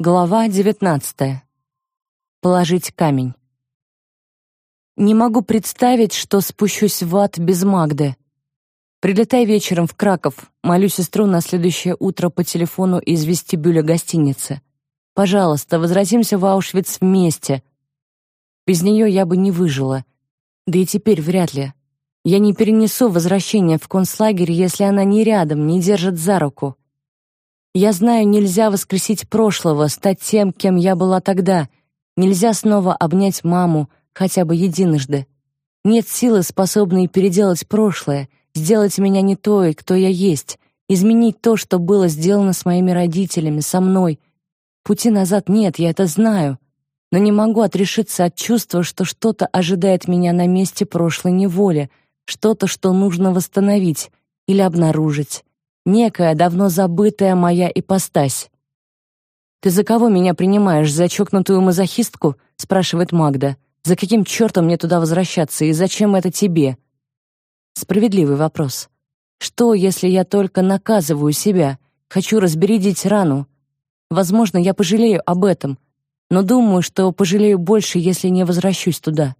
Глава 19. Положить камень. Не могу представить, что спущусь в ад без Магды. Прилетай вечером в Краков, молю сестру на следующее утро по телефону из вестибюля гостиницы. Пожалуйста, возвратимся в Аушвиц вместе. Без нее я бы не выжила. Да и теперь вряд ли. Я не перенесу возвращение в концлагерь, если она не рядом, не держит за руку. Я знаю, нельзя воскресить прошлого, стать тем, кем я была тогда. Нельзя снова обнять маму, хотя бы единожды. Нет силы, способной переделать прошлое, сделать меня не той, кто я есть, изменить то, что было сделано с моими родителями, со мной. Пути назад нет, я это знаю, но не могу отрешиться от чувства, что что-то ожидает меня на месте прошлой неволи, что-то, что нужно восстановить или обнаружить некая давно забытая моя ипостась. «Ты за кого меня принимаешь, за чокнутую мазохистку?» — спрашивает Магда. «За каким чертом мне туда возвращаться, и зачем это тебе?» Справедливый вопрос. Что, если я только наказываю себя, хочу разбередить рану? Возможно, я пожалею об этом, но думаю, что пожалею больше, если не возвращусь туда.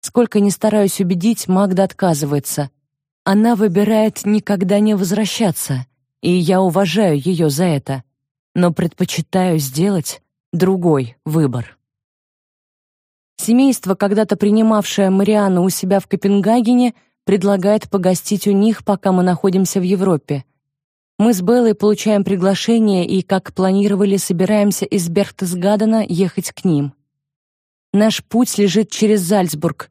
Сколько ни стараюсь убедить, Магда отказывается. Она выбирает никогда не возвращаться, и я уважаю ее за это, но предпочитаю сделать другой выбор. Семейство, когда-то принимавшее Мариану у себя в Копенгагене, предлагает погостить у них, пока мы находимся в Европе. Мы с Беллой получаем приглашение и, как планировали, собираемся из Берхтесгадена ехать к ним. Наш путь лежит через Зальцбург,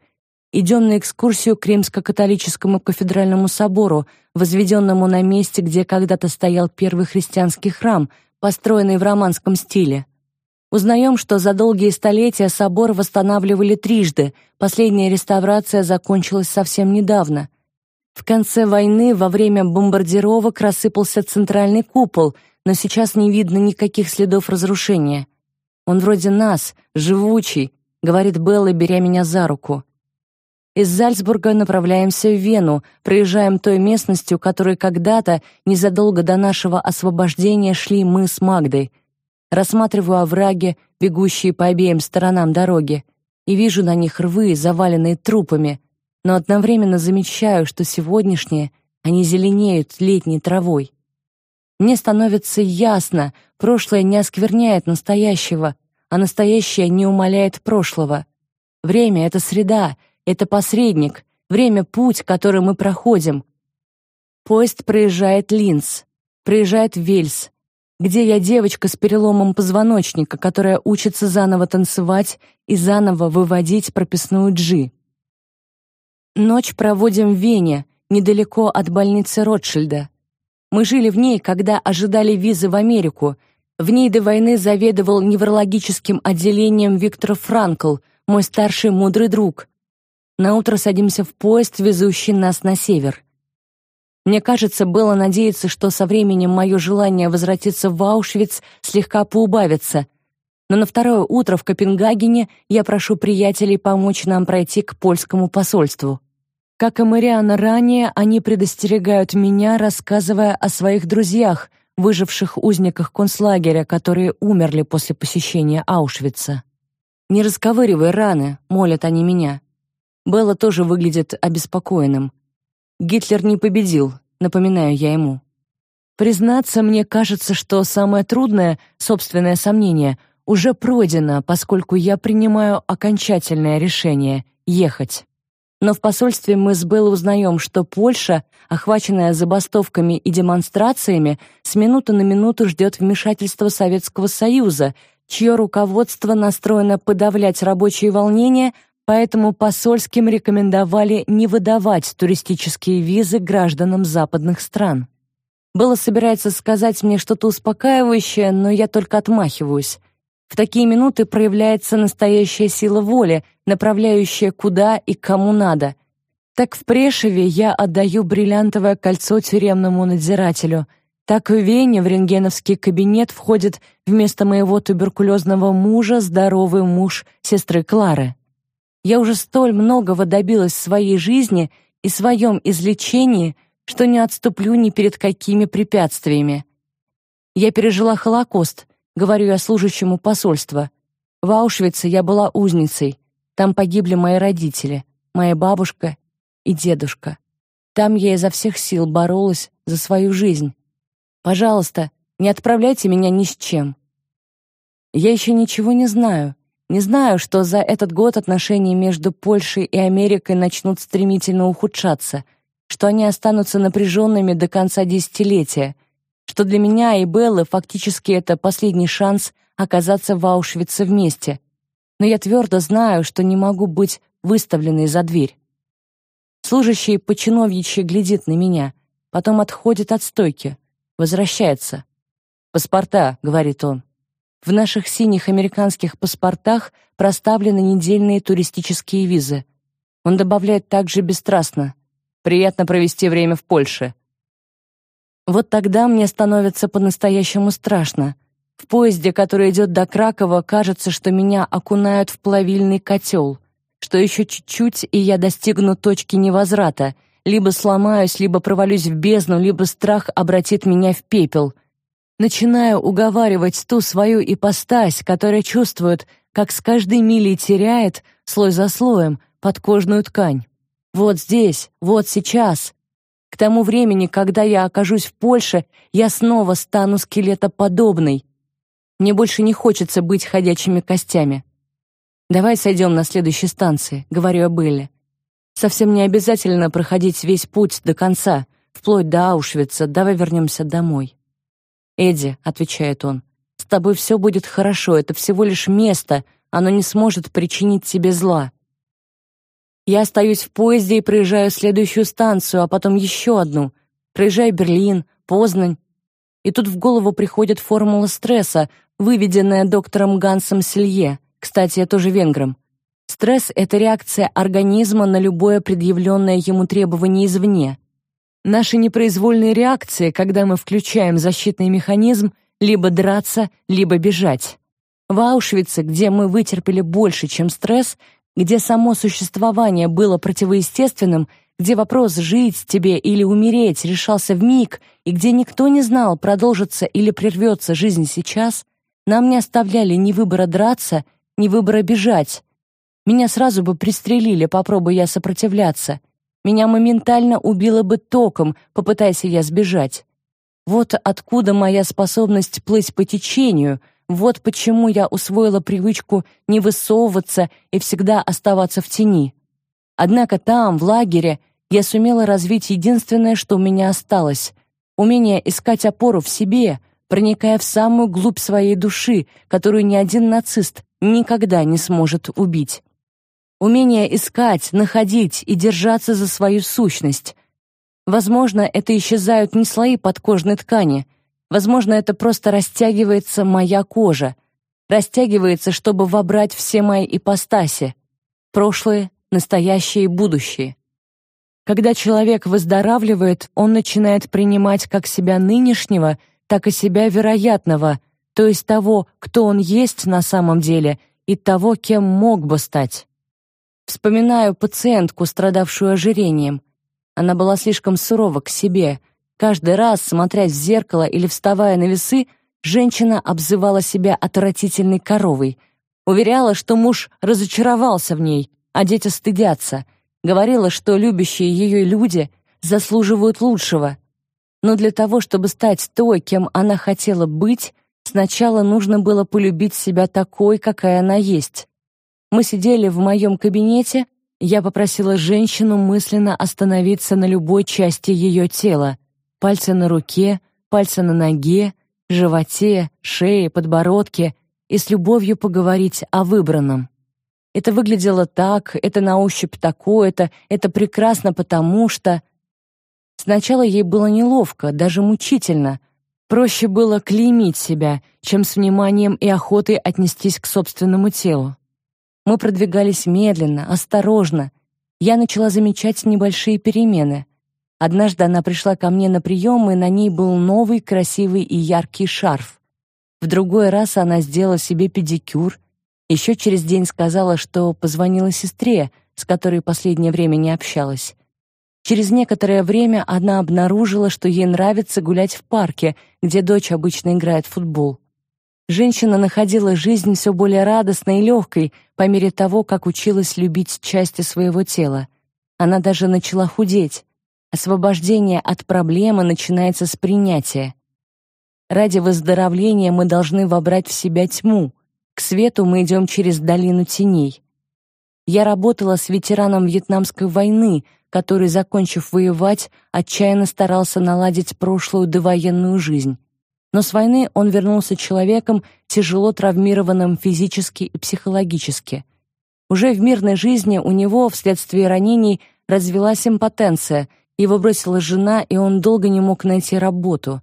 идем на экскурсию к Римско-католическому кафедральному собору, возведенному на месте, где когда-то стоял первый христианский храм, построенный в романском стиле. Узнаем, что за долгие столетия собор восстанавливали трижды, последняя реставрация закончилась совсем недавно. В конце войны во время бомбардировок рассыпался центральный купол, но сейчас не видно никаких следов разрушения. Он вроде нас, живучий, говорит Белла, беря меня за руку. Из Зальцбурга направляемся в Вену, проезжаем той местностью, которой когда-то, незадолго до нашего освобождения, шли мы с Магдой. Рассматриваю овраги, бегущие по обеим сторонам дороги, и вижу на них рвы, заваленные трупами, но одновременно замечаю, что сегодняшние они зеленеют летней травой. Мне становится ясно, прошлое не оскверняет настоящего, а настоящее не умаляет прошлого. Время — это среда — это посредник, время путь, который мы проходим. Поезд проезжает Линц, проезжает Вельс, где я девочка с переломом позвоночника, которая учится заново танцевать и заново выводить прописную джи. Ночь проводим в Вене, недалеко от больницы Ротшильда. Мы жили в ней, когда ожидали визы в Америку. В ней до войны заведовал неврологическим отделением Виктор Франкл, мой старший мудрый друг. На утро садимся в поезд, везущий нас на север. Мне кажется, было надеяться, что со временем мое желание возвратиться в Аушвиц слегка поубавится. Но на второе утро в Копенгагене я прошу приятелей помочь нам пройти к польскому посольству. Как и Мариана ранее, они предостерегают меня, рассказывая о своих друзьях, выживших узниках концлагеря, которые умерли после посещения Аушвица. «Не расковыривай раны», — молят они меня. Белла тоже выглядит обеспокоенным. Гитлер не победил, напоминаю я ему. Признаться, мне кажется, что самое трудное, собственное сомнение, уже пройдено, поскольку я принимаю окончательное решение ехать. Но в посольстве мы с Беллой узнаем, что Польша, охваченная забастовками и демонстрациями, с минуты на минуту ждет вмешательства Советского Союза, чье руководство настроено подавлять рабочие волнения, поэтому посольским рекомендовали не выдавать туристические визы гражданам западных стран. Было собирается сказать мне что-то успокаивающее, но я только отмахиваюсь. В такие минуты проявляется настоящая сила воли, направляющая куда и кому надо. Так в Прешеве я отдаю бриллиантовое кольцо тюремному надзирателю. Так в Вене в рентгеновский кабинет входит вместо моего туберкулезного мужа здоровый муж сестры Клары. Я уже столь многого добилась в своей жизни и своем излечении, что не отступлю ни перед какими препятствиями. Я пережила Холокост, говорю я служащему посольства. В Аушвице я была узницей. Там погибли мои родители, моя бабушка и дедушка. Там я изо всех сил боролась за свою жизнь. Пожалуйста, не отправляйте меня ни с чем. Я еще ничего не знаю. Не знаю, что за этот год отношения между Польшей и Америкой начнут стремительно ухудшаться, что они останутся напряженными до конца десятилетия, что для меня и Беллы фактически это последний шанс оказаться в Аушвице вместе. Но я твердо знаю, что не могу быть выставленной за дверь. Служащий по чиновничьи глядит на меня, потом отходит от стойки, возвращается. «Паспорта», — говорит он. В наших синих американских паспортах проставлены недельные туристические визы. Он добавляет также бесстрастно: "Приятно провести время в Польше". Вот тогда мне становится по-настоящему страшно. В поезде, который идет до Кракова, кажется, что меня окунают в плавильный котел, что еще чуть-чуть, и я достигну точки невозврата, либо сломаюсь, либо провалюсь в бездну, либо страх обратит меня в пепел — Начинаю уговаривать ту свою ипостась, которая чувствует, как с каждой милей теряет, слой за слоем, подкожную ткань. Вот здесь, вот сейчас. К тому времени, когда я окажусь в Польше, я снова стану скелетоподобной. Мне больше не хочется быть ходячими костями. Давай сойдем на следующей станции, говорю я Белле. Совсем не обязательно проходить весь путь до конца, вплоть до Аушвица. Давай вернемся домой. «Эдди», — отвечает он, — «с тобой все будет хорошо, это всего лишь место, оно не сможет причинить тебе зла». Я остаюсь в поезде и проезжаю следующую станцию, а потом еще одну. Проезжаю Берлин, Познань. И тут в голову приходит формула стресса, выведенная доктором Гансом Селье, кстати, я тоже венгром. Стресс — это реакция организма на любое предъявленное ему требование извне. Наши непроизвольные реакции, когда мы включаем защитный механизм, либо драться, либо бежать. В Аушвице, где мы вытерпели больше, чем стресс, где само существование было противоестественным, где вопрос жить тебе или умереть решался в миг, и где никто не знал, продолжится или прервется жизнь сейчас, нам не оставляли ни выбора драться, ни выбора бежать. Меня сразу бы пристрелили, попробуя я сопротивляться. Меня моментально убило бы током, попытайся я сбежать. Вот откуда моя способность плыть по течению, вот почему я усвоила привычку не высовываться и всегда оставаться в тени. Однако там, в лагере, я сумела развить единственное, что у меня осталось — умение искать опору в себе, проникая в самую глубь своей души, которую ни один нацист никогда не сможет убить. Умение искать, находить и держаться за свою сущность. Возможно, это исчезают не слои подкожной ткани. Возможно, это просто растягивается моя кожа. Растягивается, чтобы вобрать все мои ипостаси. Прошлое, настоящее и будущее. Когда человек выздоравливает, он начинает принимать как себя нынешнего, так и себя вероятного, то есть того, кто он есть на самом деле, и того, кем мог бы стать. Вспоминаю пациентку, страдавшую ожирением. Она была слишком сурова к себе. Каждый раз, смотрясь в зеркало или вставая на весы, женщина обзывала себя отвратительной коровой. Уверяла, что муж разочаровался в ней, а дети стыдятся. Говорила, что любящие ее люди заслуживают лучшего. Но для того, чтобы стать той, кем она хотела быть, сначала нужно было полюбить себя такой, какая она есть. Мы сидели в моем кабинете, я попросила женщину мысленно остановиться на любой части ее тела. Пальцы на руке, пальцы на ноге, животе, шее, подбородке и с любовью поговорить о выбранном. Это выглядело так, это на ощупь такое-то, это прекрасно потому что... Сначала ей было неловко, даже мучительно. Проще было клеймить себя, чем с вниманием и охотой отнестись к собственному телу. Мы продвигались медленно, осторожно. Я начала замечать небольшие перемены. Однажды она пришла ко мне на прием, и на ней был новый, красивый и яркий шарф. В другой раз она сделала себе педикюр. Еще через день сказала, что позвонила сестре, с которой последнее время не общалась. Через некоторое время она обнаружила, что ей нравится гулять в парке, где дочь обычно играет в футбол. Женщина находила жизнь все более радостной и легкой по мере того, как училась любить части своего тела. Она даже начала худеть. Освобождение от проблемы начинается с принятия. Ради выздоровления мы должны вобрать в себя тьму. К свету мы идем через долину теней. Я работала с ветераном Вьетнамской войны, который, закончив воевать, отчаянно старался наладить прошлую довоенную жизнь. Но с войны он вернулся человеком, тяжело травмированным физически и психологически. Уже в мирной жизни у него вследствие ранений развилась импотенция, его бросила жена, и он долго не мог найти работу.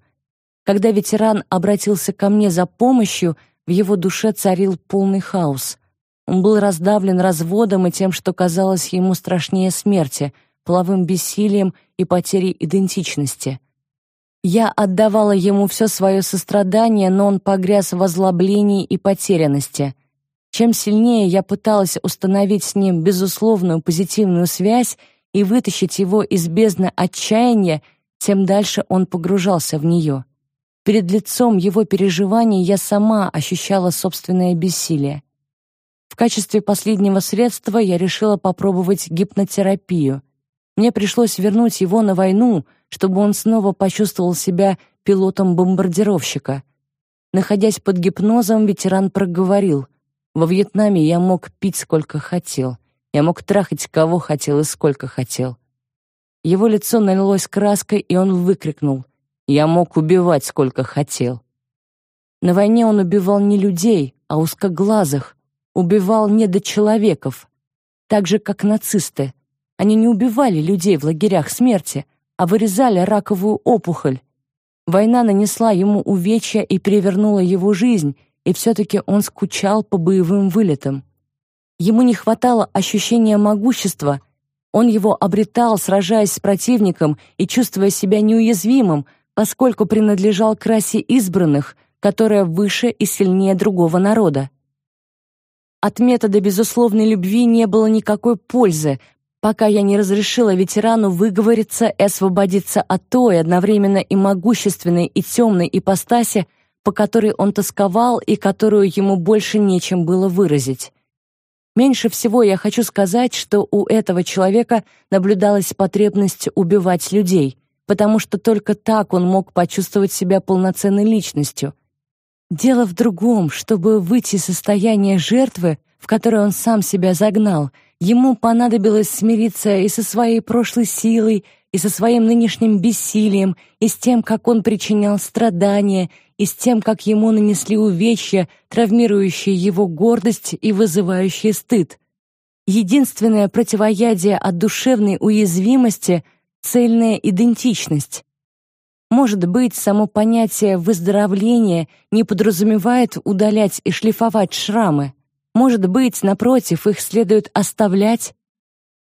Когда ветеран обратился ко мне за помощью, в его душе царил полный хаос. Он был раздавлен разводом и тем, что казалось ему страшнее смерти, половым бессилием и потерей идентичности. Я отдавала ему все свое сострадание, но он погряз в озлоблении и потерянности. Чем сильнее я пыталась установить с ним безусловную позитивную связь и вытащить его из бездны отчаяния, тем дальше он погружался в нее. Перед лицом его переживаний я сама ощущала собственное бессилие. В качестве последнего средства я решила попробовать гипнотерапию. Мне пришлось вернуть его на войну, чтобы он снова почувствовал себя пилотом бомбардировщика. Находясь под гипнозом, ветеран проговорил: "Во Вьетнаме я мог пить сколько хотел, я мог трахать кого хотел и сколько хотел". Его лицо налилось краской, и он выкрикнул: "Я мог убивать сколько хотел". На войне он убивал не людей, а узкоглазых, убивал недочеловеков, так же как нацисты. Они не убивали людей в лагерях смерти, а вырезали раковую опухоль. Война нанесла ему увечья и перевернула его жизнь, и все-таки он скучал по боевым вылетам. Ему не хватало ощущения могущества, он его обретал, сражаясь с противником и чувствуя себя неуязвимым, поскольку принадлежал к расе избранных, которая выше и сильнее другого народа. От метода безусловной любви не было никакой пользы, пока я не разрешила ветерану выговориться и освободиться от той одновременно и могущественной, и темной ипостаси, по которой он тосковал и которую ему больше нечем было выразить. Меньше всего я хочу сказать, что у этого человека наблюдалась потребность убивать людей, потому что только так он мог почувствовать себя полноценной личностью. Дело в другом, чтобы выйти из состояния жертвы, в которое он сам себя загнал — Ему понадобилось смириться и со своей прошлой силой, и со своим нынешним бессилием, и с тем, как он причинял страдания, и с тем, как ему нанесли увечья, травмирующие его гордость и вызывающие стыд. Единственное противоядие от душевной уязвимости — цельная идентичность. Может быть, само понятие выздоровления не подразумевает удалять и шлифовать шрамы. Может быть, напротив, их следует оставлять?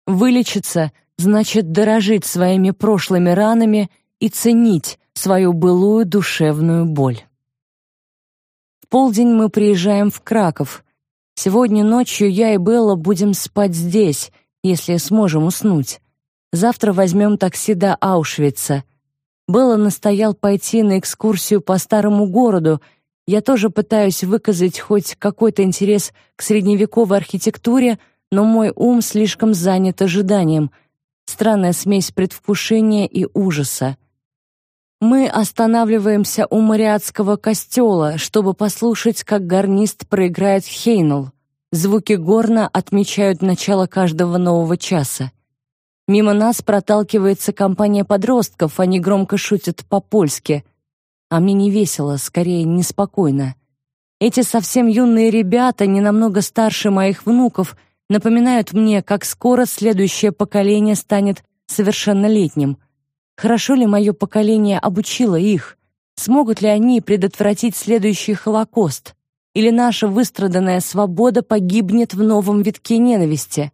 Вылечиться значит дорожить своими прошлыми ранами и ценить свою былую душевную боль. В полдень мы приезжаем в Краков. Сегодня ночью я и Белла будем спать здесь, если сможем уснуть. Завтра возьмем такси до Аушвица. Белла настоял пойти на экскурсию по старому городу, я тоже пытаюсь выказать хоть какой-то интерес к средневековой архитектуре, но мой ум слишком занят ожиданием. Странная смесь предвкушения и ужаса. Мы останавливаемся у Мариатского костела, чтобы послушать, как гарнист проиграет Хейнл. Звуки горна отмечают начало каждого нового часа. Мимо нас проталкивается компания подростков, они громко шутят по-польски — а мне не весело, скорее неспокойно. Эти совсем юные ребята, не намного старше моих внуков, напоминают мне, как скоро следующее поколение станет совершеннолетним. Хорошо ли мое поколение обучило их? Смогут ли они предотвратить следующий Холокост? Или наша выстраданная свобода погибнет в новом витке ненависти?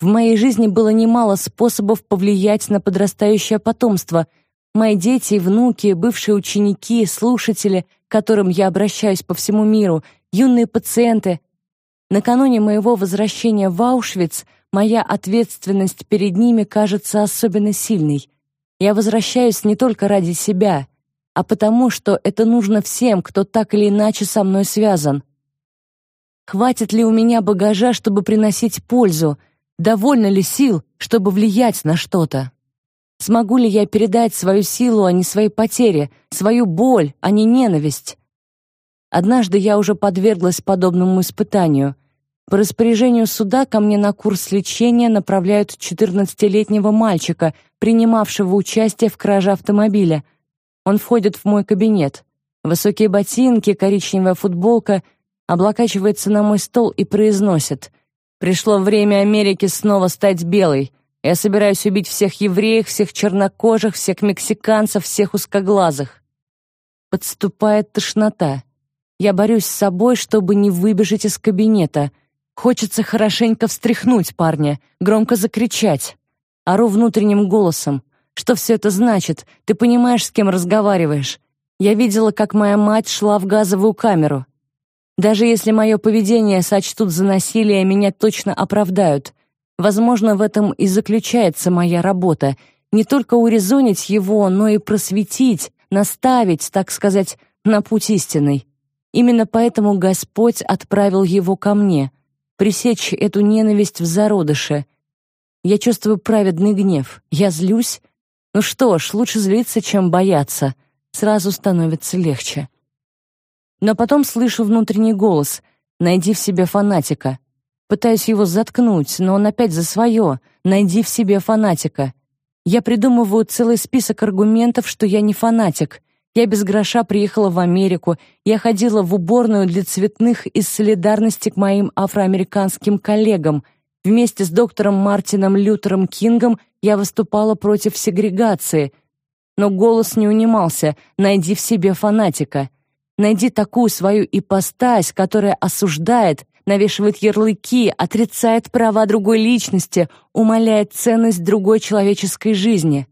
В моей жизни было немало способов повлиять на подрастающее потомство — Мои дети внуки, бывшие ученики, слушатели, к которым я обращаюсь по всему миру, юные пациенты. Накануне моего возвращения в Аушвиц моя ответственность перед ними кажется особенно сильной. Я возвращаюсь не только ради себя. а потому, что это нужно всем, кто так или иначе со мной связан. Хватит ли у меня багажа, чтобы приносить пользу? Довольно ли сил, чтобы влиять на что-то? Смогу ли я передать свою силу, а не свои потери, свою боль, а не ненависть? Однажды я уже подверглась подобному испытанию. По распоряжению суда ко мне на курс лечения направляют 14-летнего мальчика, принимавшего участие в краже автомобиля. Он входит в мой кабинет. Высокие ботинки, коричневая футболка, облокачивается на мой стол и произносит: "Пришло время Америки снова стать белой. Я собираюсь убить всех евреев, всех чернокожих, всех мексиканцев, всех узкоглазых". Подступает тошнота. Я борюсь с собой, чтобы не выбежать из кабинета. Хочется хорошенько встряхнуть парня, громко закричать. Ору внутренним голосом. Что все это значит? Ты понимаешь, с кем разговариваешь? Я видела, как моя мать шла в газовую камеру. Даже если мое поведение сочтут за насилие, меня точно оправдают. Возможно, в этом и заключается моя работа. Не только урезонить его, но и просветить, наставить, так сказать, на путь истинный. Именно поэтому Господь отправил его ко мне, пресечь эту ненависть в зародыше. Я чувствую праведный гнев. Я злюсь. Ну что ж, лучше злиться, чем бояться. Сразу становится легче. Но потом слышу внутренний голос: "Найди в себе фанатика". Пытаюсь его заткнуть, но он опять за свое. Найди в себе фанатика. Я придумываю целый список аргументов, что я не фанатик. Я без гроша приехала в Америку. Я ходила в уборную для цветных из солидарности к моим афроамериканским коллегам. Вместе с доктором Мартином Лютером Кингом я выступала против сегрегации. Но голос не унимался: "Найди в себе фанатика". Найди такую свою ипостась, которая осуждает, навешивает ярлыки, отрицает права другой личности, умаляет ценность другой человеческой жизни.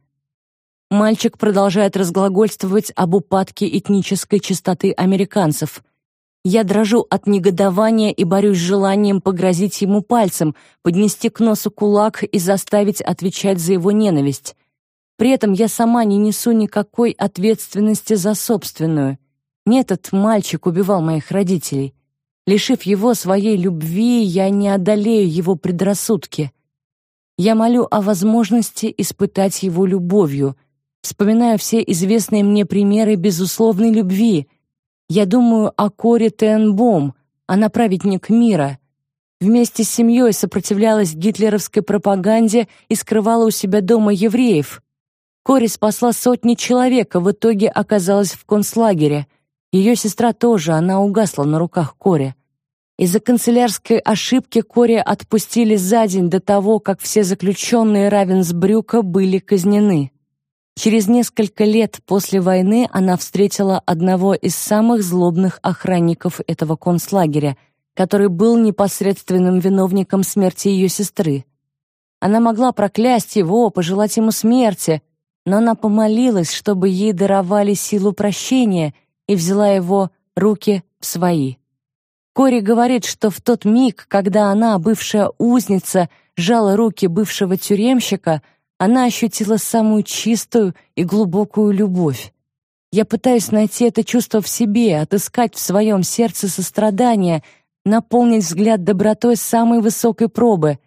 Мальчик продолжает разглагольствовать об упадке этнической чистоты американцев. Я дрожу от негодования и борюсь с желанием погрозить ему пальцем, поднести к носу кулак и заставить отвечать за его ненависть. При этом я сама не несу никакой ответственности за собственную. Не этот мальчик убивал моих родителей. Лишив его своей любви, я не одолею его предрассудки. Я молю о возможности испытать его любовью. Вспоминаю все известные мне примеры безусловной любви. Я думаю о Коре Тенбом, она праведник мира. Вместе с семьей сопротивлялась гитлеровской пропаганде и скрывала у себя дома евреев. Кори спасла сотни человек, а в итоге оказалась в концлагере — ее сестра тоже, она угасла на руках Кори. Из-за канцелярской ошибки Кори отпустили за день до того, как все заключенные Равенсбрюка были казнены. Через несколько лет после войны она встретила одного из самых злобных охранников этого концлагеря, который был непосредственным виновником смерти ее сестры. Она могла проклясть его, пожелать ему смерти, но она помолилась, чтобы ей даровали силу прощения — и взяла его руки в свои. Кори говорит, что в тот миг, когда она, бывшая узница, жала руки бывшего тюремщика, она ощутила самую чистую и глубокую любовь. Я пытаюсь найти это чувство в себе, отыскать в своем сердце сострадание, наполнить взгляд добротой самой высокой пробы.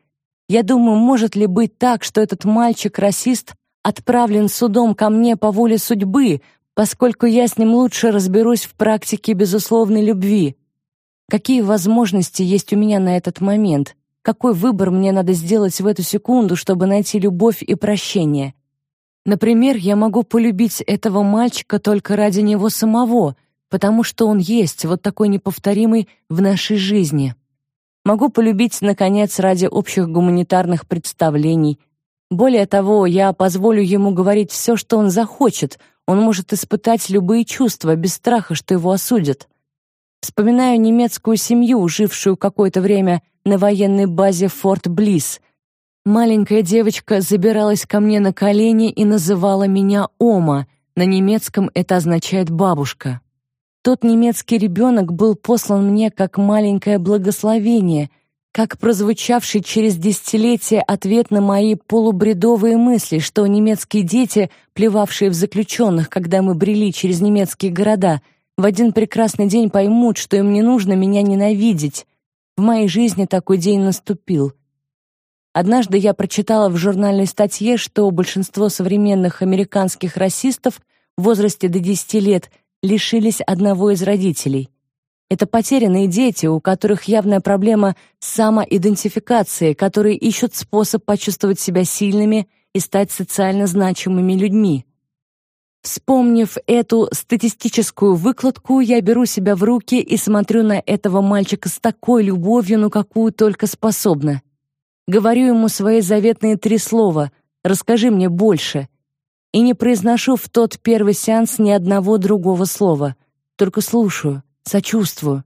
Я думаю, может ли быть так, что этот мальчик-расист отправлен судом ко мне по воле судьбы, поскольку я с ним лучше разберусь в практике безусловной любви. Какие возможности есть у меня на этот момент? Какой выбор мне надо сделать в эту секунду, чтобы найти любовь и прощение? Например, я могу полюбить этого мальчика только ради него самого, потому что он есть, вот такой неповторимый в нашей жизни. Могу полюбить, наконец, ради общих гуманитарных представлений. Более того, я позволю ему говорить все, что он захочет — он может испытать любые чувства без страха, что его осудят. Вспоминаю немецкую семью, жившую какое-то время на военной базе Форт Блисс. Маленькая девочка забиралась ко мне на колени и называла меня Ома. На немецком это означает бабушка. Тот немецкий ребенок был послан мне как маленькое благословение. как прозвучавший через десятилетия ответ на мои полубредовые мысли, что немецкие дети, плевавшие в заключенных, когда мы брели через немецкие города, в один прекрасный день поймут, что им не нужно меня ненавидеть. В моей жизни такой день наступил. Однажды я прочитала в журнальной статье, что большинство современных американских расистов в возрасте до 10 лет лишились одного из родителей. Это потерянные дети, у которых явная проблема с самоидентификацией, которые ищут способ почувствовать себя сильными и стать социально значимыми людьми. Вспомнив эту статистическую выкладку, я беру себя в руки и смотрю на этого мальчика с такой любовью, на какую только способна. Говорю ему свои заветные три слова «Расскажи мне больше». И не произношу в тот первый сеанс ни одного другого слова, только слушаю, сочувствую.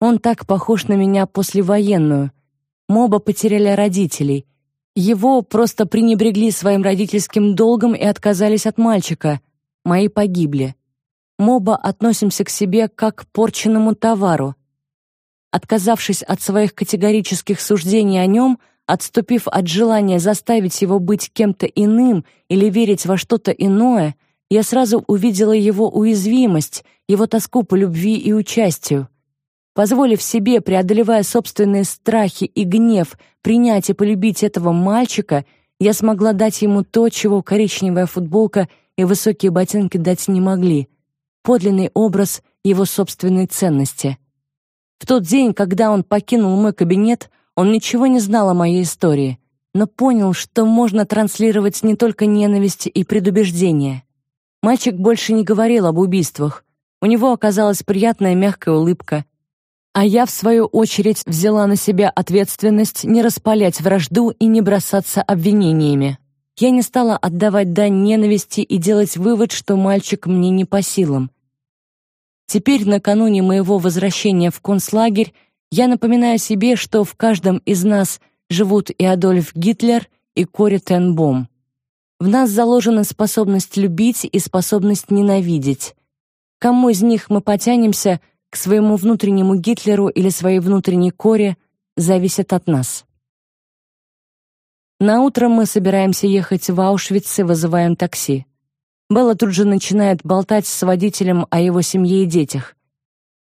Он так похож на меня послевоенную. Мы оба потеряли родителей. Его просто пренебрегли своим родительским долгом и отказались от мальчика — мои погибли. Моба относимся к себе как к порченному товару. Отказавшись от своих категорических суждений о нем, отступив от желания заставить его быть кем-то иным или верить во что-то иное, я сразу увидела его уязвимость, его тоску по любви и участию. Позволив себе, преодолевая собственные страхи и гнев, принять и полюбить этого мальчика, я смогла дать ему то, чего коричневая футболка и высокие ботинки дать не могли. Подлинный образ его собственной ценности. В тот день, когда он покинул мой кабинет, он ничего не знал о моей истории, но понял, что можно транслировать не только ненависть и предубеждение. Мальчик больше не говорил об убийствах. У него оказалась приятная мягкая улыбка. А я, в свою очередь, взяла на себя ответственность не распалять вражду и не бросаться обвинениями. Я не стала отдавать дань ненависти и делать вывод, что мальчик мне не по силам. Теперь, накануне моего возвращения в концлагерь, я напоминаю себе, что в каждом из нас живут и Адольф Гитлер, и Кори Тенбом. В нас заложена способность любить и способность ненавидеть. Кому из них мы потянемся, к своему внутреннему Гитлеру или своей внутренней Коре, зависит от нас. На утро мы собираемся ехать в Аушвиц и вызываем такси. Белла тут же начинает болтать с водителем о его семье и детях.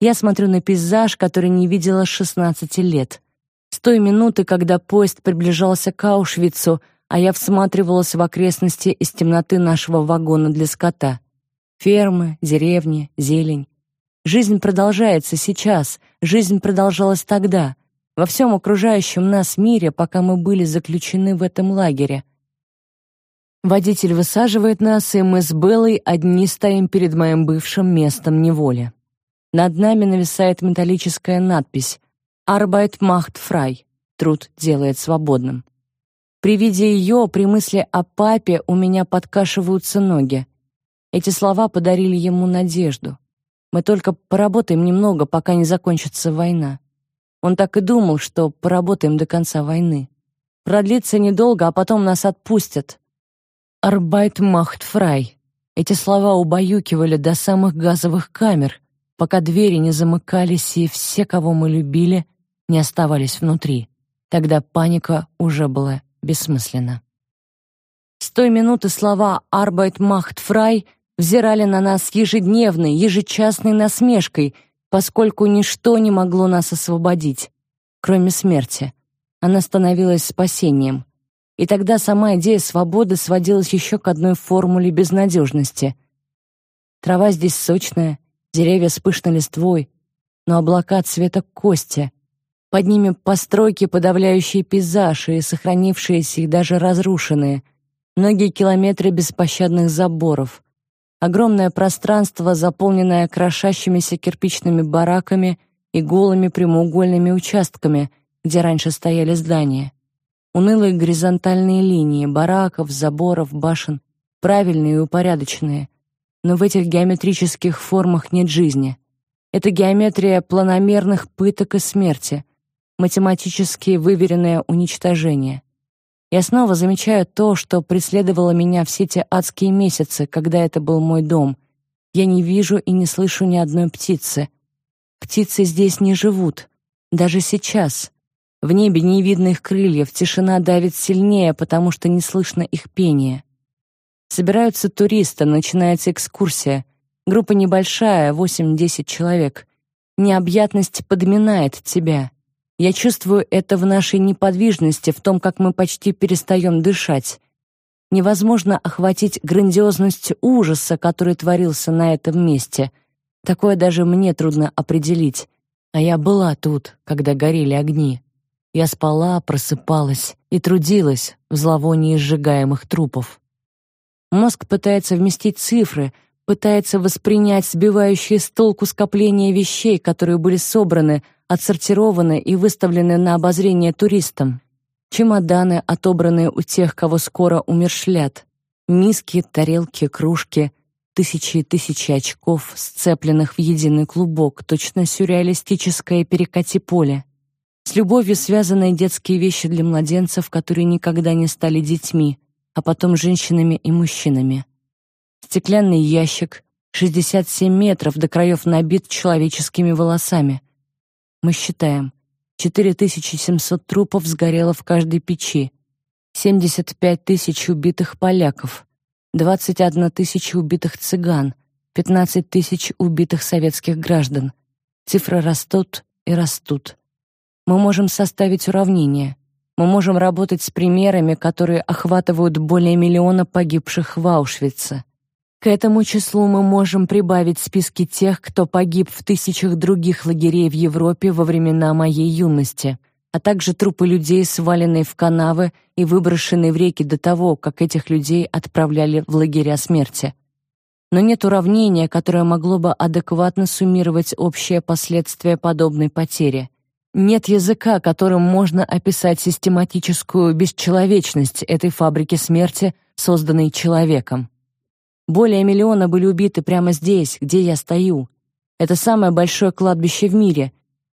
Я смотрю на пейзаж, который не видела с 16 лет. С той минуты, когда поезд приближался к Аушвицу, а я всматривалась в окрестности из темноты нашего вагона для скота. Фермы, деревни, зелень. Жизнь продолжается сейчас, жизнь продолжалась тогда во всем окружающем нас мире, пока мы были заключены в этом лагере. Водитель высаживает нас, и мы с Беллой одни стоим перед моим бывшим местом неволи. Над нами нависает металлическая надпись «Arbeit macht frei» — «Труд делает свободным». При виде ее, при мысли о папе, у меня подкашиваются ноги. Эти слова подарили ему надежду. Мы только поработаем немного, пока не закончится война. Он так и думал, что поработаем до конца войны. Продлится недолго, а потом нас отпустят. «Арбайт махт фрай». Эти слова убаюкивали до самых газовых камер, пока двери не замыкались и все, кого мы любили, не оставались внутри. Тогда паника уже была бессмысленна. С той минуты слова «Арбайт махт фрай» взирали на нас ежедневной, ежечасной насмешкой — поскольку ничто не могло нас освободить, кроме смерти. Она становилась спасением. И тогда сама идея свободы сводилась еще к одной формуле безнадежности. Трава здесь сочная, деревья с пышной листвой, но облака цвета кости. Под ними постройки, подавляющие пейзаж и сохранившиеся и даже разрушенные. Многие километры беспощадных заборов — Огромное пространство, заполненное крошащимися кирпичными бараками и голыми прямоугольными участками, где раньше стояли здания. Унылые горизонтальные линии бараков, заборов, башен, правильные и упорядоченные. Но в этих геометрических формах нет жизни. Это геометрия планомерных пыток и смерти, математически выверенное уничтожение. Я снова замечаю то, что преследовало меня все те адские месяцы, когда это был мой дом. Я не вижу и не слышу ни одной птицы. Птицы здесь не живут, даже сейчас. В небе не видно их крыльев, тишина давит сильнее, потому что не слышно их пения. Собираются туристы, начинается экскурсия. Группа небольшая, 8-10 человек. Необъятность подминает тебя. Я чувствую это в нашей неподвижности, в том, как мы почти перестаем дышать. Невозможно охватить грандиозность ужаса, который творился на этом месте. Такое даже мне трудно определить. А я была тут, когда горели огни. Я спала, просыпалась и трудилась в зловонии сжигаемых трупов. Мозг пытается вместить цифры, пытается воспринять сбивающие с толку скопления вещей, которые были собраны, отсортированы и выставлены на обозрение туристам. Чемоданы, отобранные у тех, кого скоро умершлят. Миски, тарелки, кружки, тысячи и тысячи очков, сцепленных в единый клубок, точно сюрреалистическое перекати-поле. С любовью связанные детские вещи для младенцев, которые никогда не стали детьми, а потом женщинами и мужчинами. Стеклянный ящик, 67 метров до краев набит человеческими волосами. Мы считаем. 4700 трупов сгорело в каждой печи, 75 тысяч убитых поляков, 21 тысяча убитых цыган, 15 тысяч убитых советских граждан. Цифры растут и растут. Мы можем составить уравнение. Мы можем работать с примерами, которые охватывают более миллиона погибших в Аушвице. К этому числу мы можем прибавить списки тех, кто погиб в тысячах других лагерей в Европе во времена моей юности, а также трупы людей, сваленные в канавы и выброшенные в реки до того, как этих людей отправляли в лагеря смерти. Но нет уравнения, которое могло бы адекватно суммировать общие последствия подобной потери. Нет языка, которым можно описать систематическую бесчеловечность этой фабрики смерти, созданной человеком. Более миллиона были убиты прямо здесь, где я стою. Это самое большое кладбище в мире.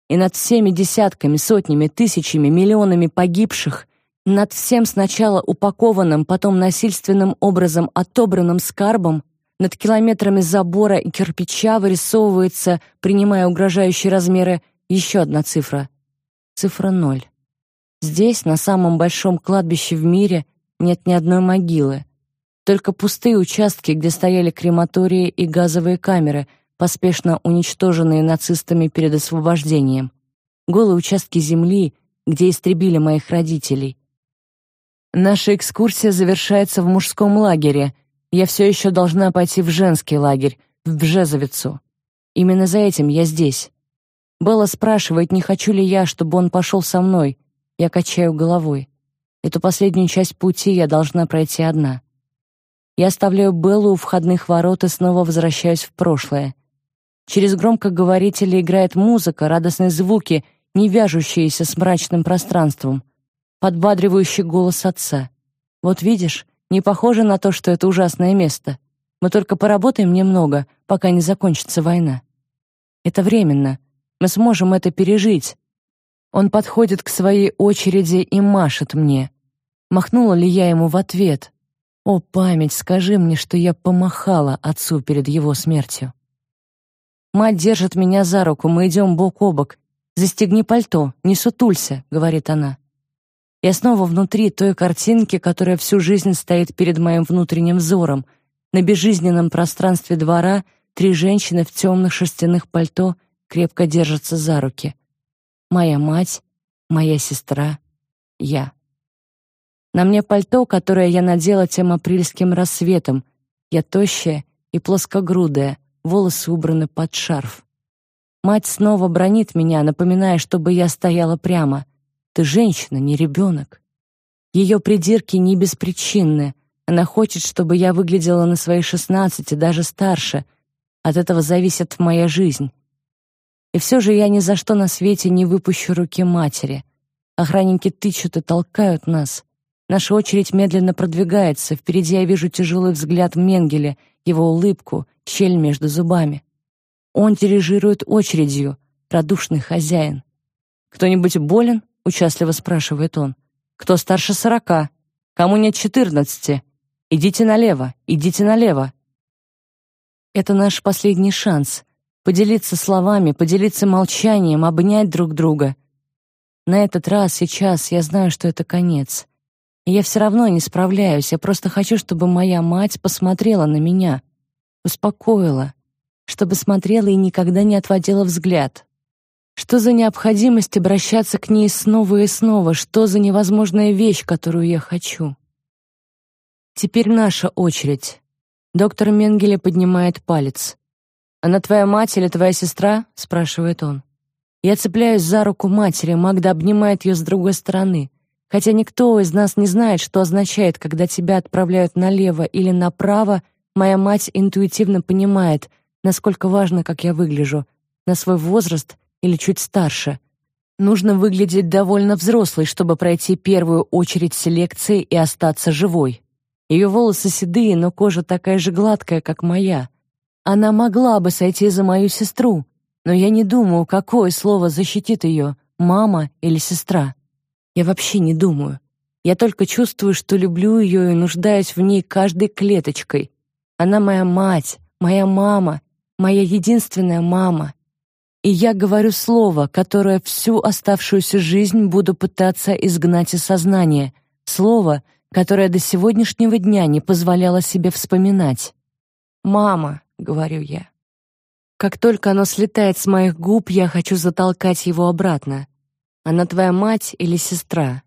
И над всеми десятками, сотнями, тысячами, миллионами погибших, над всем сначала упакованным, потом насильственным образом отобранным скарбом, над километрами забора и кирпича вырисовывается, принимая угрожающие размеры, еще одна цифра. Цифра ноль. Здесь, на самом большом кладбище в мире, нет ни одной могилы. Только пустые участки, где стояли крематории и газовые камеры, поспешно уничтоженные нацистами перед освобождением. Голые участки земли, где истребили моих родителей. Наша экскурсия завершается в мужском лагере. Я все еще должна пойти в женский лагерь, в Бжезовицу. Именно за этим я здесь. Белла спрашивает, не хочу ли я, чтобы он пошел со мной. Я качаю головой. Эту последнюю часть пути я должна пройти одна. Я оставляю Беллу у входных ворот и снова возвращаюсь в прошлое. Через громкоговорители играет музыка, радостные звуки, не вяжущиеся с мрачным пространством. Подбадривающий голос отца. «Вот видишь, не похоже на то, что это ужасное место. Мы только поработаем немного, пока не закончится война. Это временно. Мы сможем это пережить». Он подходит к своей очереди и машет мне. Махнула ли я ему в ответ? О, память, скажи мне, что я помахала отцу перед его смертью. Мать держит меня за руку, мы идем бок о бок. «Застегни пальто, не сутулься», — говорит она. Я снова внутри той картинки, которая всю жизнь стоит перед моим внутренним взором. На безжизненном пространстве двора три женщины в темных шерстяных пальто крепко держатся за руки. Моя мать, моя сестра, я. На мне пальто, которое я надела тем апрельским рассветом. Я тощая и плоскогрудая, волосы убраны под шарф. Мать снова бронит меня, напоминая, чтобы я стояла прямо. Ты женщина, не ребенок. Ее придирки не беспричинны. Она хочет, чтобы я выглядела на свои шестнадцать и даже старше. От этого зависит моя жизнь. И все же я ни за что на свете не выпущу руки матери. Охранники тычут и толкают нас. Наша очередь медленно продвигается. Впереди я вижу тяжелый взгляд Менгеля, его улыбку, щель между зубами. Он дирижирует очередью, радушный хозяин. «Кто-нибудь болен?» — участливо спрашивает он. «Кто старше сорока? Кому нет четырнадцати? Идите налево, идите налево». Это наш последний шанс — поделиться словами, поделиться молчанием, обнять друг друга. На этот раз, сейчас, я знаю, что это конец. Я все равно не справляюсь, я просто хочу, чтобы моя мать посмотрела на меня, успокоила, чтобы смотрела и никогда не отводила взгляд. Что за необходимость обращаться к ней снова и снова? Что за невозможная вещь, которую я хочу? Теперь наша очередь. Доктор Менгеле поднимает палец. «Она твоя мать или твоя сестра?» — спрашивает он. Я цепляюсь за руку матери, Магда обнимает ее с другой стороны. Хотя никто из нас не знает, что означает, когда тебя отправляют налево или направо, моя мать интуитивно понимает, насколько важно, как я выгляжу, на свой возраст или чуть старше. Нужно выглядеть довольно взрослой, чтобы пройти первую очередь селекции и остаться живой. Ее волосы седые, но кожа такая же гладкая, как моя. Она могла бы сойти за мою сестру, но я не думаю, какое слово защитит ее, мама или сестра. Я вообще не думаю. Я только чувствую, что люблю ее и нуждаюсь в ней каждой клеточкой. Она моя мать, моя мама, моя единственная мама. И я говорю слово, которое всю оставшуюся жизнь буду пытаться изгнать из сознания. Слово, которое до сегодняшнего дня не позволяло себе вспоминать. «Мама», — говорю я. Как только оно слетает с моих губ, я хочу затолкать его обратно. Она твоя мать или сестра?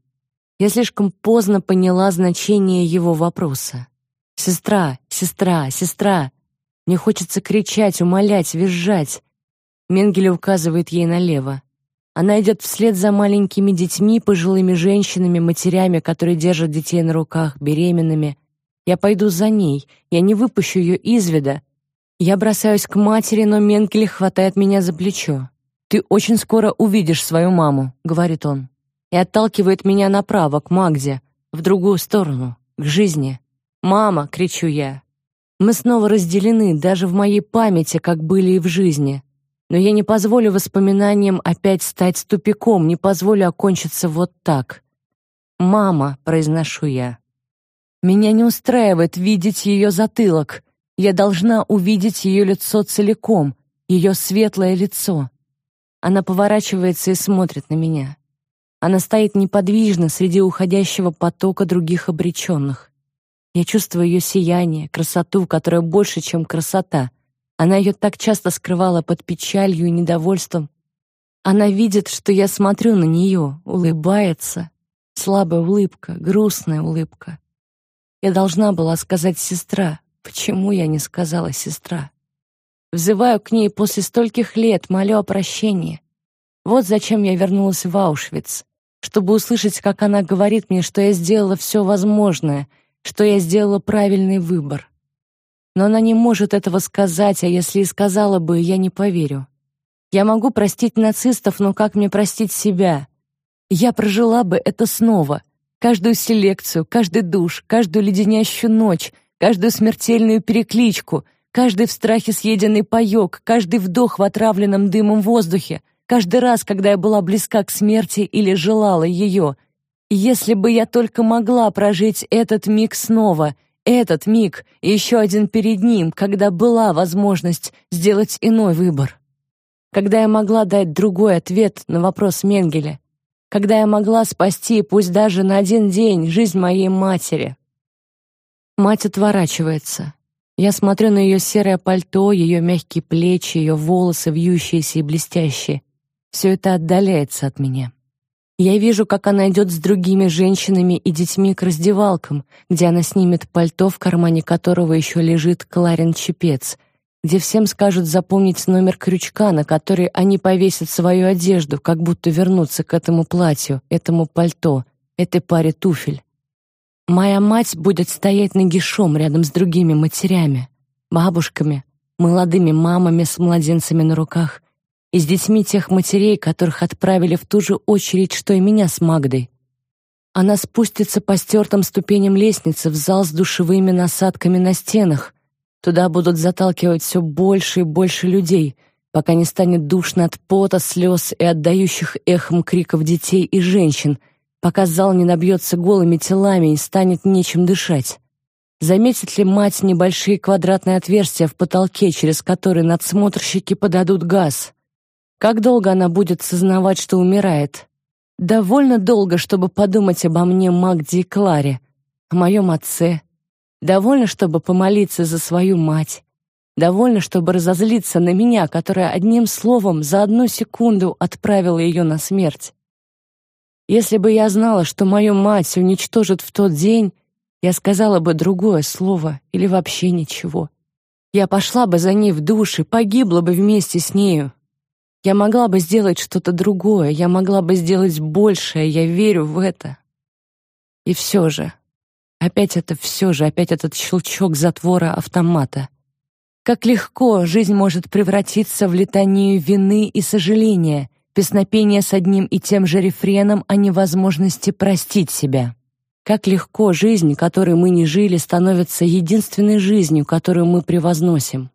Я слишком поздно поняла значение его вопроса. Сестра, сестра, сестра. Мне хочется кричать, умолять, визжать. Менгеле указывает ей налево. Она идет вслед за маленькими детьми, пожилыми женщинами, матерями, которые держат детей на руках, беременными. Я пойду за ней. Я не выпущу ее из вида. Я бросаюсь к матери, но Менгеле хватает меня за плечо. «Ты очень скоро увидишь свою маму», — говорит он. И отталкивает меня направо, к Магде, в другую сторону, к жизни. «Мама!» — кричу я. Мы снова разделены, даже в моей памяти, как были и в жизни но я не позволю воспоминаниям опять стать тупиком, не позволю окончиться вот так. «Мама», — произношу я. Меня не устраивает видеть ее затылок. Я должна увидеть ее лицо целиком, ее светлое лицо. Она поворачивается и смотрит на меня. Она стоит неподвижно среди уходящего потока других обреченных. Я чувствую ее сияние, красоту, которая больше, чем красота — она ее так часто скрывала под печалью и недовольством. Она видит, что я смотрю на нее, улыбается. Слабая улыбка, грустная улыбка. Я должна была сказать «сестра». Почему я не сказала «сестра»? Взываю к ней после стольких лет, молю о прощении. Вот зачем я вернулась в Аушвиц, чтобы услышать, как она говорит мне, что я сделала все возможное, что я сделала правильный выбор но она не может этого сказать, а если и сказала бы, я не поверю. Я могу простить нацистов, но как мне простить себя? Я прожила бы это снова. Каждую селекцию, каждый душ, каждую леденящую ночь, каждую смертельную перекличку, каждый в страхе съеденный паёк, каждый вдох в отравленном дымом воздухе, каждый раз, когда я была близка к смерти или желала ее. Если бы я только могла прожить этот миг снова — этот миг и еще один перед ним, когда была возможность сделать иной выбор. Когда я могла дать другой ответ на вопрос Менгеля. Когда я могла спасти, пусть даже на один день, жизнь моей матери. Мать отворачивается. Я смотрю на ее серое пальто, ее мягкие плечи, ее волосы вьющиеся и блестящие. Все это отдаляется от меня. Я вижу, как она идет с другими женщинами и детьми к раздевалкам, где она снимет пальто, в кармане которого еще лежит Кларин чепец, где всем скажут запомнить номер крючка, на который они повесят свою одежду, как будто вернутся к этому платью, этому пальто, этой паре туфель. Моя мать будет стоять нагишом рядом с другими матерями, бабушками, молодыми мамами с младенцами на руках, и с детьми тех матерей, которых отправили в ту же очередь, что и меня с Магдой. Она спустится по стертым ступеням лестницы в зал с душевыми насадками на стенах. Туда будут заталкивать все больше и больше людей, пока не станет душно от пота, слез и отдающих эхом криков детей и женщин, пока зал не набьется голыми телами и станет нечем дышать. Заметит ли мать небольшие квадратные отверстия в потолке, через которые надсмотрщики подадут газ? Как долго она будет сознавать, что умирает? Довольно долго, чтобы подумать обо мне Магде и Кларе, о моем отце. Довольно, чтобы помолиться за свою мать. Довольно, чтобы разозлиться на меня, которая одним словом за одну секунду отправила ее на смерть. Если бы я знала, что мою мать уничтожат в тот день, я сказала бы другое слово или вообще ничего. Я пошла бы за ней в душ и погибла бы вместе с нею. Я могла бы сделать что-то другое, я могла бы сделать большее, я верю в это. И все же, опять это все же, опять этот щелчок затвора автомата. Как легко жизнь может превратиться в летанию вины и сожаления, песнопение с одним и тем же рефреном о невозможности простить себя. Как легко жизнь, которой мы не жили, становится единственной жизнью, которую мы превозносим.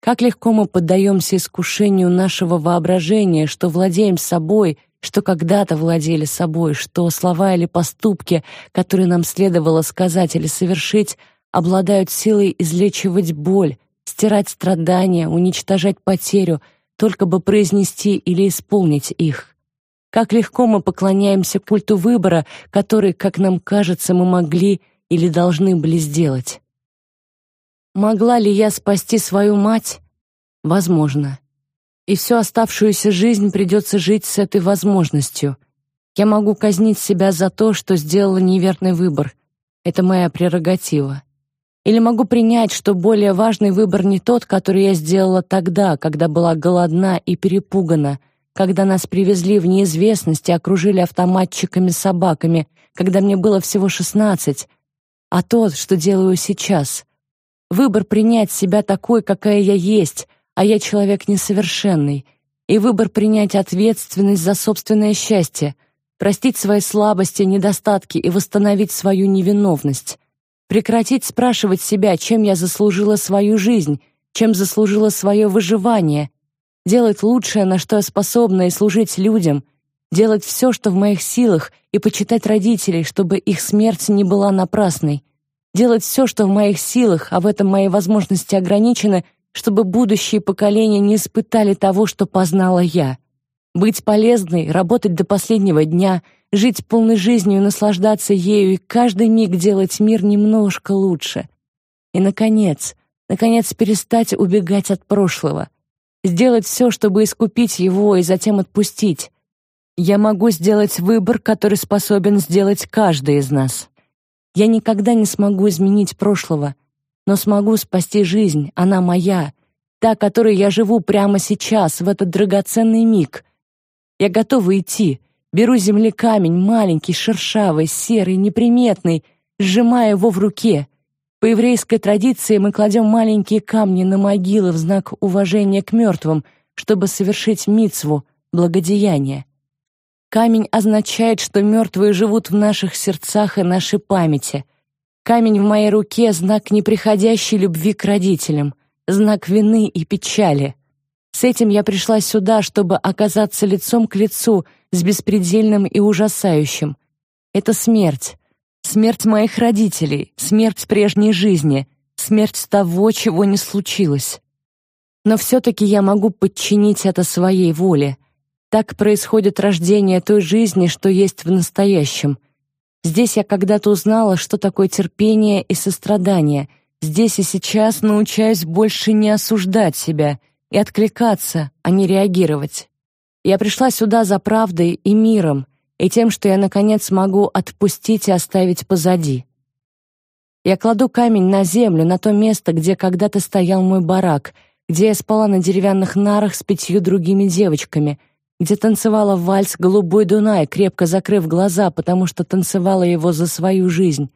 Как легко мы поддаемся искушению нашего воображения, что владеем собой, что когда-то владели собой, что слова или поступки, которые нам следовало сказать или совершить, обладают силой излечивать боль, стирать страдания, уничтожать потерю, только бы произнести или исполнить их. Как легко мы поклоняемся культу выбора, который, как нам кажется, мы могли или должны были сделать. Могла ли я спасти свою мать? Возможно. И всю оставшуюся жизнь придется жить с этой возможностью. Я могу казнить себя за то, что сделала неверный выбор. Это моя прерогатива. Или могу принять, что более важный выбор не тот, который я сделала тогда, когда была голодна и перепугана, когда нас привезли в неизвестность и окружили автоматчиками-собаками, когда мне было всего шестнадцать, а тот, что делаю сейчас. Выбор принять себя такой, какая я есть, а я человек несовершенный, и выбор принять ответственность за собственное счастье, простить свои слабости, недостатки и восстановить свою невиновность. Прекратить спрашивать себя, чем я заслужила свою жизнь, чем заслужила свое выживание, делать лучшее, на что я способна, и служить людям, делать все, что в моих силах, и почитать родителей, чтобы их смерть не была напрасной, делать все, что в моих силах, а в этом мои возможности ограничены, чтобы будущие поколения не испытали того, что познала я. Быть полезной, работать до последнего дня — жить полной жизнью наслаждаться ею и каждый миг делать мир немножко лучше. И наконец, наконец перестать убегать от прошлого, сделать все, чтобы искупить его и затем отпустить. Я могу сделать выбор, который способен сделать каждый из нас. Я никогда не смогу изменить прошлого, но смогу спасти жизнь, она моя, та, которой я живу прямо сейчас, в этот драгоценный миг. Я готова идти, Беру земли камень, маленький, шершавый, серый, неприметный, сжимая его в руке. По еврейской традиции мы кладем маленькие камни на могилы в знак уважения к мертвым, чтобы совершить мицву, благодеяние. Камень означает, что мертвые живут в наших сердцах и нашей памяти. Камень в моей руке — знак неприходящей любви к родителям, знак вины и печали. С этим я пришла сюда, чтобы оказаться лицом к лицу с беспредельным и ужасающим. Это смерть. Смерть моих родителей, смерть прежней жизни, смерть того, чего не случилось. Но все-таки я могу подчинить это своей воле. Так происходит рождение той жизни, что есть в настоящем. Здесь я когда-то узнала, что такое терпение и сострадание. Здесь и сейчас научаюсь больше не осуждать себя — и откликаться, а не реагировать. Я пришла сюда за правдой и миром, и тем, что я наконец могу отпустить и оставить позади. Я кладу камень на землю, на то место, где когда-то стоял мой барак, где я спала на деревянных нарах с пятью другими девочками, где танцевала вальс «Голубой Дунай», крепко закрыв глаза, потому что танцевала его за свою жизнь.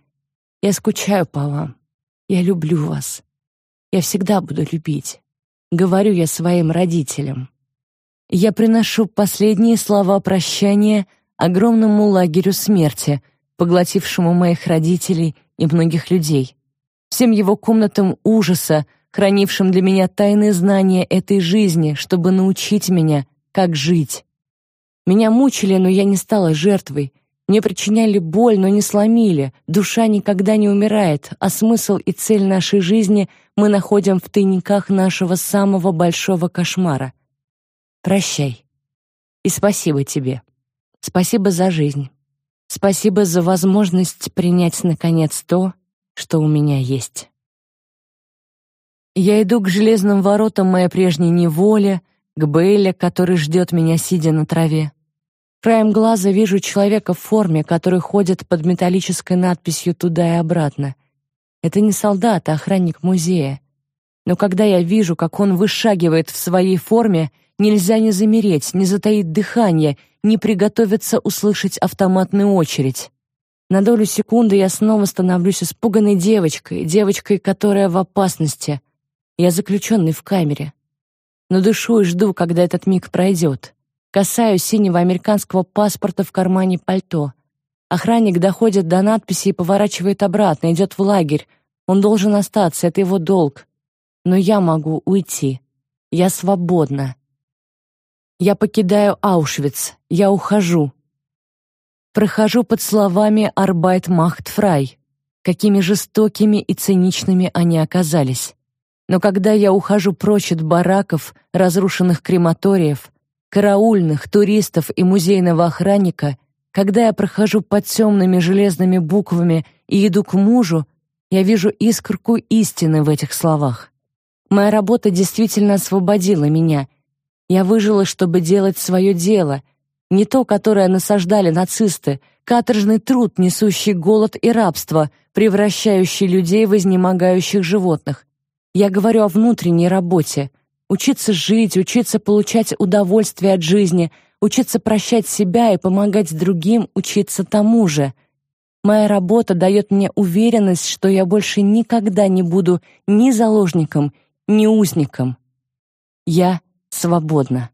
Я скучаю по вам. Я люблю вас. Я всегда буду любить говорю я своим родителям. Я приношу последние слова прощания огромному лагерю смерти, поглотившему моих родителей и многих людей, всем его комнатам ужаса, хранившим для меня тайные знания этой жизни, чтобы научить меня, как жить. Меня мучили, но я не стала жертвой. Мне причиняли боль, но не сломили. Душа никогда не умирает, а смысл и цель нашей жизни мы находим в тайниках нашего самого большого кошмара. Прощай. И спасибо тебе. Спасибо за жизнь. Спасибо за возможность принять наконец то, что у меня есть. Я иду к железным воротам моей прежней неволи, к Бейле, который ждет меня, сидя на траве. Краем глаза вижу человека в форме, который ходит под металлической надписью туда и обратно. Это не солдат, а охранник музея. Но когда я вижу, как он вышагивает в своей форме, нельзя не замереть, не затаить дыхание, не приготовиться услышать автоматную очередь. На долю секунды я снова становлюсь испуганной девочкой, девочкой, которая в опасности. Я заключенный в камере. Но дышу и жду, когда этот миг пройдет. Касаюсь синего американского паспорта в кармане пальто. Охранник доходит до надписи и поворачивает обратно, идет в лагерь. Он должен остаться, это его долг. Но я могу уйти. Я свободна. Я покидаю Аушвиц. Я ухожу. Прохожу под словами «Арбайт Махт Фрай». Какими жестокими и циничными они оказались. Но когда я ухожу прочь от бараков, разрушенных крематориев, караульных, туристов и музейного охранника, когда я прохожу под темными железными буквами и иду к мужу, я вижу искорку истины в этих словах. Моя работа действительно освободила меня. Я выжила, чтобы делать свое дело, не то, которое насаждали нацисты, каторжный труд, несущий голод и рабство, превращающий людей в изнемогающих животных. Я говорю о внутренней работе. Учиться жить, учиться получать удовольствие от жизни, учиться прощать себя и помогать другим учиться тому же. Моя работа дает мне уверенность, что я больше никогда не буду ни заложником, ни узником. Я свободна.